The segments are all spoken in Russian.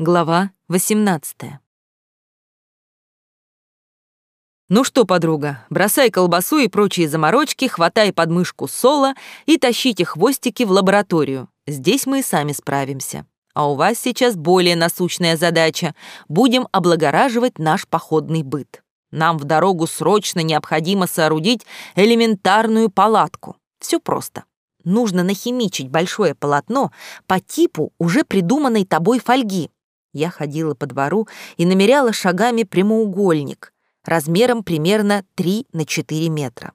Глава 18. Ну что, подруга, бросай колбасу и прочие заморочки, хватай подмышку соло и тащите хвостики в лабораторию. Здесь мы и сами справимся. А у вас сейчас более насущная задача. Будем облагораживать наш походный быт. Нам в дорогу срочно необходимо соорудить элементарную палатку. Все просто. Нужно нахимичить большое полотно по типу уже придуманной тобой фольги, я ходила по двору и намеряла шагами прямоугольник, размером примерно 3 на 4 метра.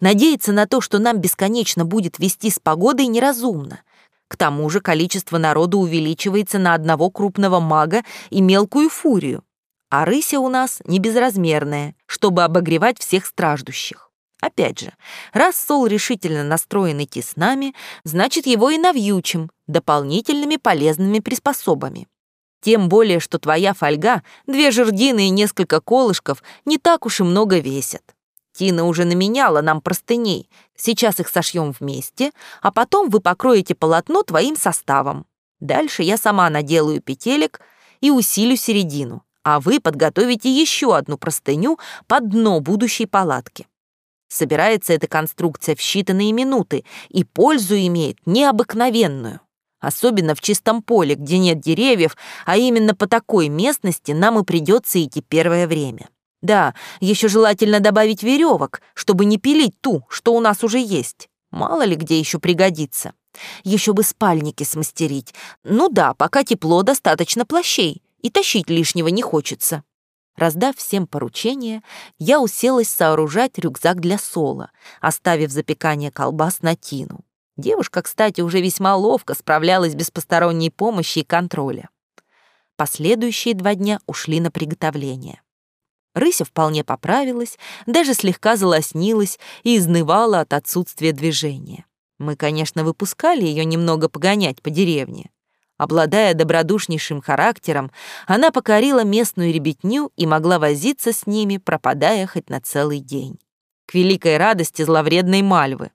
Надеяться на то, что нам бесконечно будет вести с погодой, неразумно. К тому же количество народу увеличивается на одного крупного мага и мелкую фурию. А рыся у нас не безразмерная, чтобы обогревать всех страждущих. Опять же, раз Сол решительно настроен идти с нами, значит, его и навьючим дополнительными полезными приспособами. Тем более, что твоя фольга, две жердины и несколько колышков не так уж и много весят. Тина уже наменяла нам простыней. Сейчас их сошьем вместе, а потом вы покроете полотно твоим составом. Дальше я сама наделаю петелек и усилю середину, а вы подготовите еще одну простыню под дно будущей палатки. Собирается эта конструкция в считанные минуты и пользу имеет необыкновенную. Особенно в чистом поле, где нет деревьев, а именно по такой местности нам и придется идти первое время. Да, еще желательно добавить веревок, чтобы не пилить ту, что у нас уже есть. Мало ли где еще пригодится. Еще бы спальники смастерить. Ну да, пока тепло, достаточно плащей, и тащить лишнего не хочется. Раздав всем поручения, я уселась сооружать рюкзак для сола, оставив запекание колбас на тину. Девушка, кстати, уже весьма ловко справлялась без посторонней помощи и контроля. Последующие два дня ушли на приготовление. Рыся вполне поправилась, даже слегка залоснилась и изнывала от отсутствия движения. Мы, конечно, выпускали ее немного погонять по деревне. Обладая добродушнейшим характером, она покорила местную ребятню и могла возиться с ними, пропадая хоть на целый день. К великой радости зловредной Мальвы.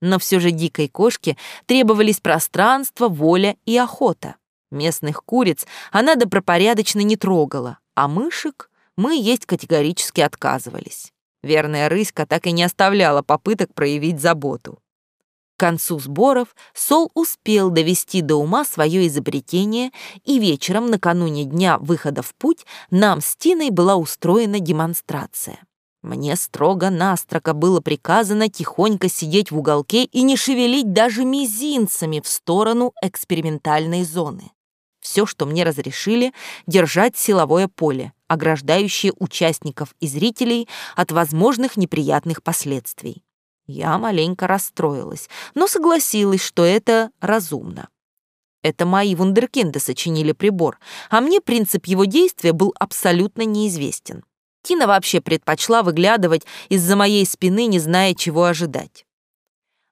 Но все же дикой кошке требовались пространство, воля и охота. Местных куриц она добропорядочно не трогала, а мышек мы есть категорически отказывались. Верная рыська так и не оставляла попыток проявить заботу. К концу сборов Сол успел довести до ума свое изобретение, и вечером, накануне дня выхода в путь, нам с Тиной была устроена демонстрация. Мне строго-настрого было приказано тихонько сидеть в уголке и не шевелить даже мизинцами в сторону экспериментальной зоны. Все, что мне разрешили, держать силовое поле, ограждающее участников и зрителей от возможных неприятных последствий. Я маленько расстроилась, но согласилась, что это разумно. Это мои вундеркинды сочинили прибор, а мне принцип его действия был абсолютно неизвестен. Тина вообще предпочла выглядывать из-за моей спины, не зная, чего ожидать.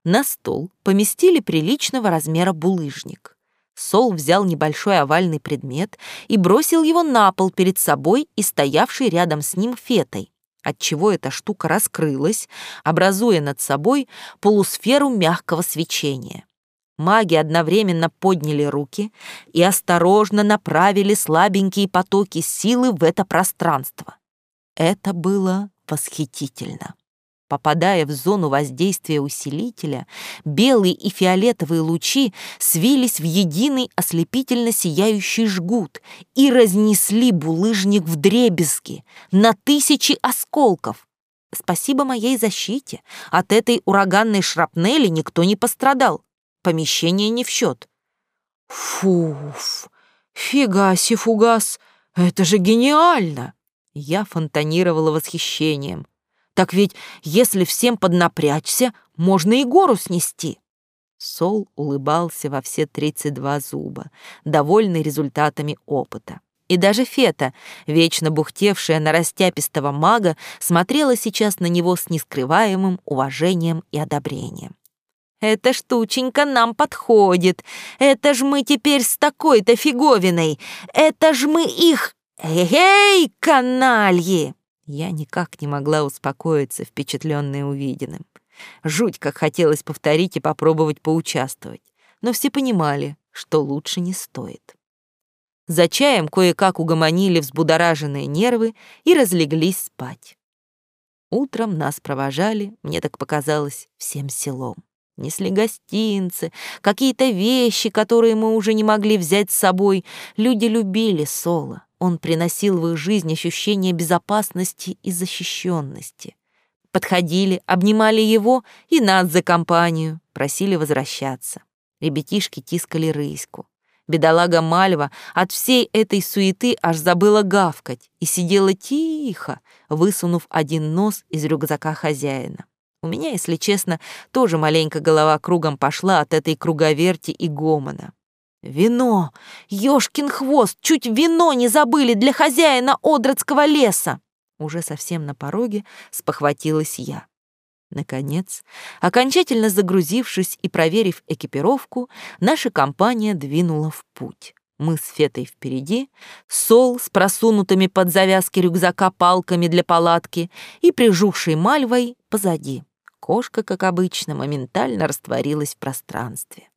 На стол поместили приличного размера булыжник. Сол взял небольшой овальный предмет и бросил его на пол перед собой и стоявший рядом с ним фетой, отчего эта штука раскрылась, образуя над собой полусферу мягкого свечения. Маги одновременно подняли руки и осторожно направили слабенькие потоки силы в это пространство. Это было восхитительно. Попадая в зону воздействия усилителя, белые и фиолетовые лучи свились в единый ослепительно сияющий жгут и разнесли булыжник в дребезги на тысячи осколков. Спасибо моей защите. От этой ураганной шрапнели никто не пострадал. Помещение не в счет. Фуф, фигаси фугас, это же гениально! Я фонтанировала восхищением. Так ведь, если всем поднапрячься, можно и гору снести. Сол улыбался во все тридцать два зуба, довольный результатами опыта. И даже Фета, вечно бухтевшая на растяпистого мага, смотрела сейчас на него с нескрываемым уважением и одобрением. «Эта штученька нам подходит. Это ж мы теперь с такой-то фиговиной. Это ж мы их «Эй, канальи!» Я никак не могла успокоиться, впечатленная увиденным. Жуть, как хотелось повторить и попробовать поучаствовать. Но все понимали, что лучше не стоит. За чаем кое-как угомонили взбудораженные нервы и разлеглись спать. Утром нас провожали, мне так показалось, всем селом. Несли гостинцы, какие-то вещи, которые мы уже не могли взять с собой. Люди любили Соло. Он приносил в их жизнь ощущение безопасности и защищенности. Подходили, обнимали его и нас за компанию, просили возвращаться. Ребятишки тискали рыську. Бедолага Мальва от всей этой суеты аж забыла гавкать и сидела тихо, высунув один нос из рюкзака хозяина. У меня, если честно, тоже маленько голова кругом пошла от этой круговерти и гомона. «Вино! Ёшкин хвост! Чуть вино не забыли для хозяина Одродского леса!» Уже совсем на пороге спохватилась я. Наконец, окончательно загрузившись и проверив экипировку, наша компания двинула в путь. Мы с Фетой впереди, Сол с просунутыми под завязки рюкзака палками для палатки и прижухшей мальвой позади. Кошка, как обычно, моментально растворилась в пространстве.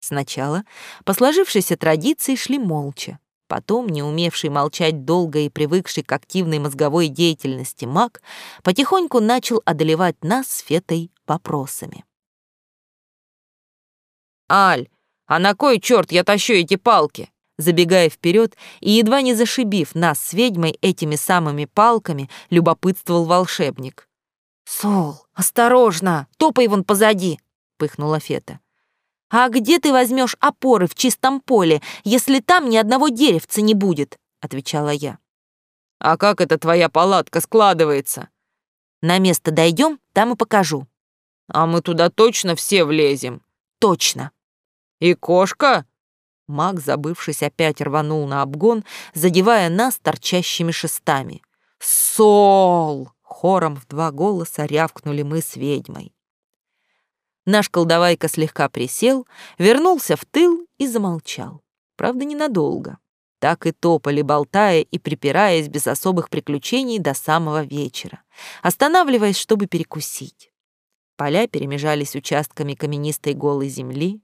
Сначала, по сложившейся традиции, шли молча. Потом, не умевший молчать долго и привыкший к активной мозговой деятельности маг, потихоньку начал одолевать нас с Фетой вопросами. «Аль, а на кой черт я тащу эти палки?» Забегая вперед и едва не зашибив нас с ведьмой этими самыми палками, любопытствовал волшебник. «Сол, осторожно, топай вон позади!» — пыхнула Фета. «А где ты возьмешь опоры в чистом поле, если там ни одного деревца не будет?» — отвечала я. «А как это твоя палатка складывается?» «На место дойдем, там и покажу». «А мы туда точно все влезем?» «Точно». «И кошка?» Маг, забывшись, опять рванул на обгон, задевая нас торчащими шестами. «Сол!» — хором в два голоса рявкнули мы с ведьмой. Наш колдовайка слегка присел, вернулся в тыл и замолчал. Правда, ненадолго. Так и топали, болтая и припираясь без особых приключений до самого вечера, останавливаясь, чтобы перекусить. Поля перемежались участками каменистой голой земли,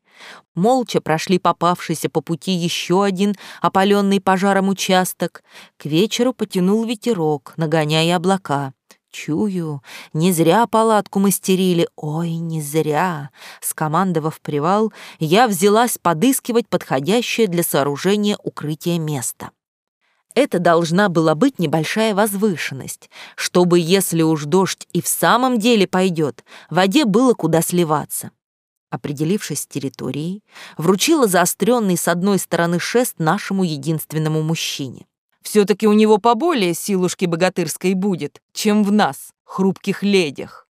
молча прошли попавшийся по пути еще один опаленный пожаром участок. К вечеру потянул ветерок, нагоняя облака. Чую, не зря палатку мастерили, ой, не зря. Скомандовав привал, я взялась подыскивать подходящее для сооружения укрытия место. Это должна была быть небольшая возвышенность, чтобы, если уж дождь и в самом деле пойдет, воде было куда сливаться. Определившись с территорией, вручила заостренный с одной стороны шест нашему единственному мужчине. Все-таки у него поболее силушки богатырской будет, чем в нас, хрупких ледях.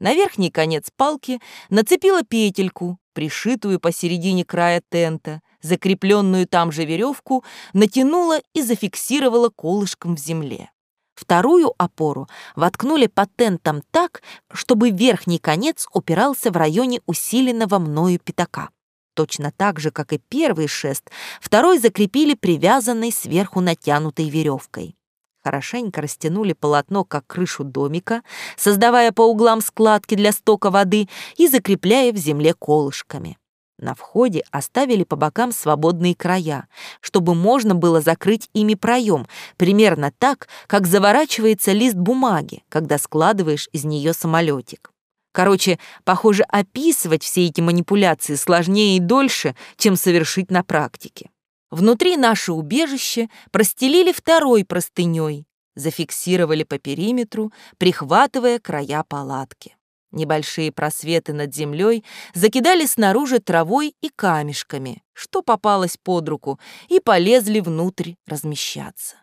На верхний конец палки нацепила петельку, пришитую посередине края тента, закрепленную там же веревку, натянула и зафиксировала колышком в земле. Вторую опору воткнули под тентом так, чтобы верхний конец упирался в районе усиленного мною пятака. Точно так же, как и первый шест, второй закрепили привязанной сверху натянутой веревкой. Хорошенько растянули полотно, как крышу домика, создавая по углам складки для стока воды и закрепляя в земле колышками. На входе оставили по бокам свободные края, чтобы можно было закрыть ими проем, примерно так, как заворачивается лист бумаги, когда складываешь из нее самолетик. Короче, похоже, описывать все эти манипуляции сложнее и дольше, чем совершить на практике. Внутри наше убежище простелили второй простыней, зафиксировали по периметру, прихватывая края палатки. Небольшие просветы над землей закидали снаружи травой и камешками, что попалось под руку, и полезли внутрь размещаться.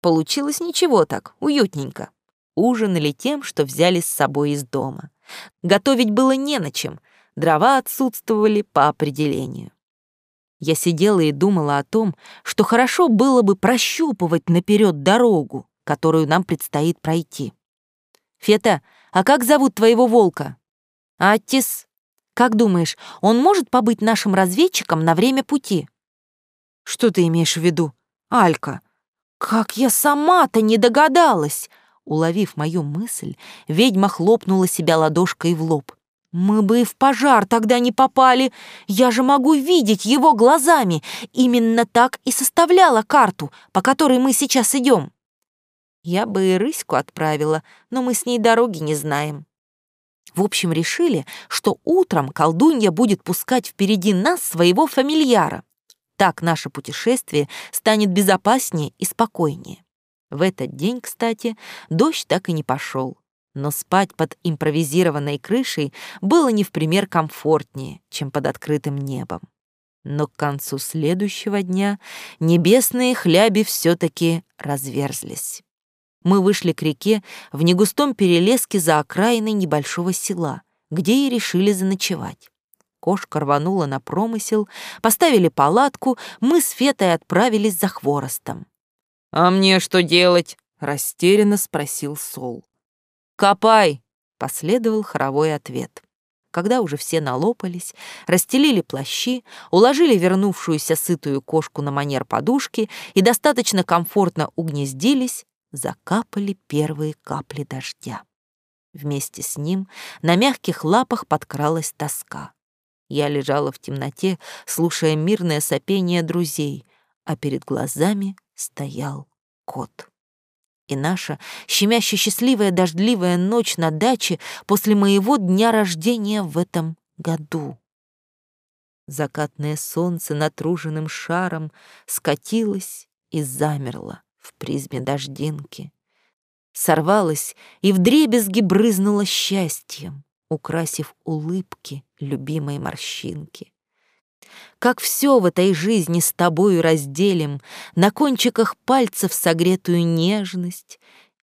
Получилось ничего так, уютненько ужинали тем, что взяли с собой из дома. Готовить было не на чем, дрова отсутствовали по определению. Я сидела и думала о том, что хорошо было бы прощупывать наперед дорогу, которую нам предстоит пройти. «Фета, а как зовут твоего волка?» «Аттис. Как думаешь, он может побыть нашим разведчиком на время пути?» «Что ты имеешь в виду, Алька?» «Как я сама-то не догадалась!» Уловив мою мысль, ведьма хлопнула себя ладошкой в лоб. Мы бы и в пожар тогда не попали. Я же могу видеть его глазами. Именно так и составляла карту, по которой мы сейчас идем. Я бы и рыську отправила, но мы с ней дороги не знаем. В общем, решили, что утром колдунья будет пускать впереди нас своего фамильяра. Так наше путешествие станет безопаснее и спокойнее. В этот день, кстати, дождь так и не пошел но спать под импровизированной крышей было не в пример комфортнее, чем под открытым небом. Но к концу следующего дня небесные хляби все-таки разверзлись. Мы вышли к реке в негустом перелеске за окраиной небольшого села, где и решили заночевать. Кошка рванула на промысел, поставили палатку, мы с Фетой отправились за хворостом. «А мне что делать?» — растерянно спросил Сол. «Копай!» — последовал хоровой ответ. Когда уже все налопались, расстелили плащи, уложили вернувшуюся сытую кошку на манер подушки и достаточно комфортно угнездились, закапали первые капли дождя. Вместе с ним на мягких лапах подкралась тоска. Я лежала в темноте, слушая мирное сопение друзей, а перед глазами стоял кот и наша щемяще счастливая дождливая ночь на даче после моего дня рождения в этом году. Закатное солнце натруженным шаром скатилось и замерло в призме дождинки. Сорвалось и вдребезги брызнуло счастьем, украсив улыбки любимой морщинки. Как все в этой жизни с тобою разделим, На кончиках пальцев согретую нежность,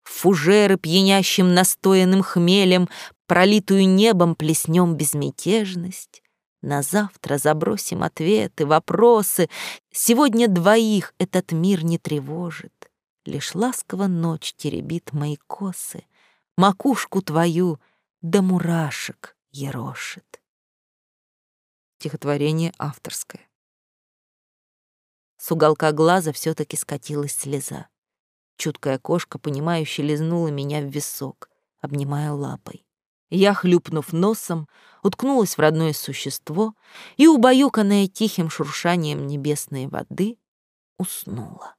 Фужеры пьянящим настоянным хмелем, Пролитую небом плеснем безмятежность. На завтра забросим ответы, вопросы. Сегодня двоих этот мир не тревожит. Лишь ласково ночь теребит мои косы, Макушку твою до мурашек ерошит. Стихотворение авторское. С уголка глаза все таки скатилась слеза. Чуткая кошка, понимающе лизнула меня в висок, обнимая лапой. Я, хлюпнув носом, уткнулась в родное существо и, убаюканная тихим шуршанием небесной воды, уснула.